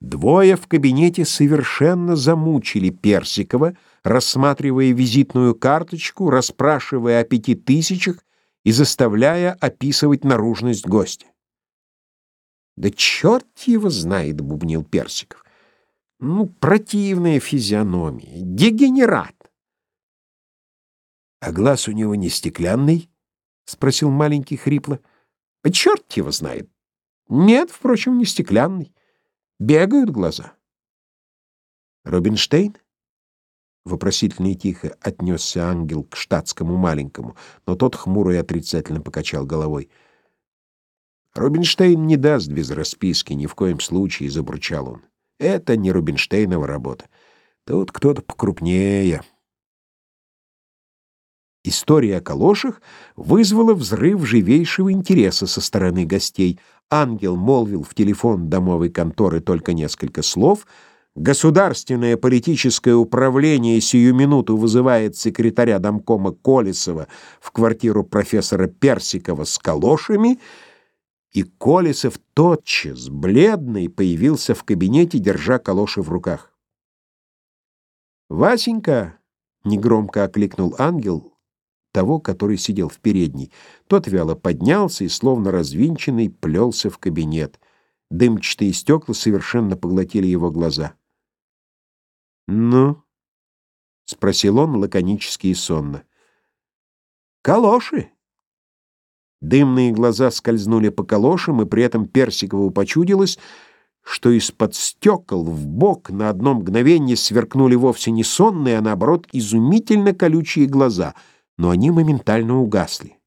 Двое в кабинете совершенно замучили Персикова, рассматривая визитную карточку, расспрашивая о пяти тысячах и заставляя описывать наружность гостя. «Да черт его знает!» — бубнил Персиков. «Ну, противная физиономия, дегенерат!» «А глаз у него не стеклянный?» — спросил маленький хрипло. «А черт его знает! Нет, впрочем, не стеклянный. Бегают глаза». «Рубинштейн?» Вопросительно и тихо отнесся ангел к штатскому маленькому, но тот хмуро и отрицательно покачал головой. «Рубинштейн не даст без расписки, ни в коем случае», — забурчал он. «Это не Рубинштейнова работа. Тут кто-то покрупнее». История о калошах вызвала взрыв живейшего интереса со стороны гостей. Ангел молвил в телефон домовой конторы только несколько слов — Государственное политическое управление сию минуту вызывает секретаря домкома Колесова в квартиру профессора Персикова с калошами, и Колесов тотчас, бледный, появился в кабинете, держа калоши в руках. «Васенька!» — негромко окликнул ангел того, который сидел в передней. Тот вяло поднялся и, словно развинченный, плелся в кабинет. Дымчатые стекла совершенно поглотили его глаза. «Ну?» — спросил он лаконически и сонно. «Калоши!» Дымные глаза скользнули по калошам, и при этом Персикову почудилось, что из-под стекол в бок на одно мгновение сверкнули вовсе не сонные, а наоборот изумительно колючие глаза, но они моментально угасли.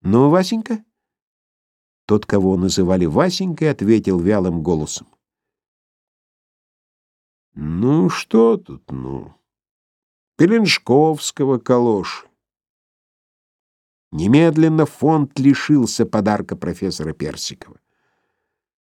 «Ну, Васенька?» Тот, кого называли Васенькой, ответил вялым голосом. Ну, что тут, ну? Пеленшковского калош. Немедленно фонд лишился подарка профессора Персикова.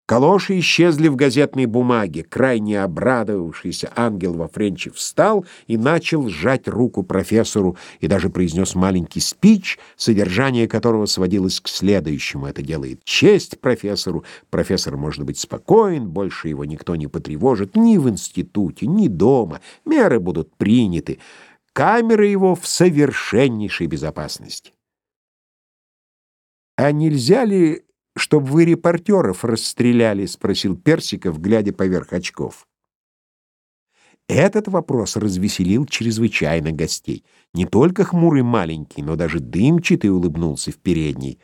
Калоши исчезли в газетной бумаге. Крайне обрадовавшийся ангел во френче встал и начал сжать руку профессору и даже произнес маленький спич, содержание которого сводилось к следующему. Это делает честь профессору. Профессор может быть спокоен, больше его никто не потревожит ни в институте, ни дома. Меры будут приняты. Камеры его в совершеннейшей безопасности. А нельзя ли чтоб вы репортеров расстреляли?» — спросил Персиков, глядя поверх очков. Этот вопрос развеселил чрезвычайно гостей. Не только хмурый маленький, но даже дымчатый улыбнулся в передней.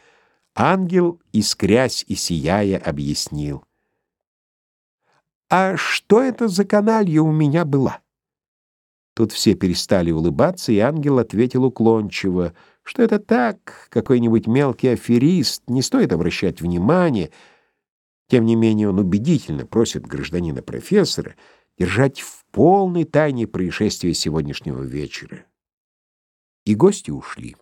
Ангел, искрясь и сияя, объяснил. «А что это за каналья у меня была?» Тут все перестали улыбаться, и ангел ответил уклончиво — что это так, какой-нибудь мелкий аферист, не стоит обращать внимания. Тем не менее он убедительно просит гражданина профессора держать в полной тайне происшествия сегодняшнего вечера. И гости ушли.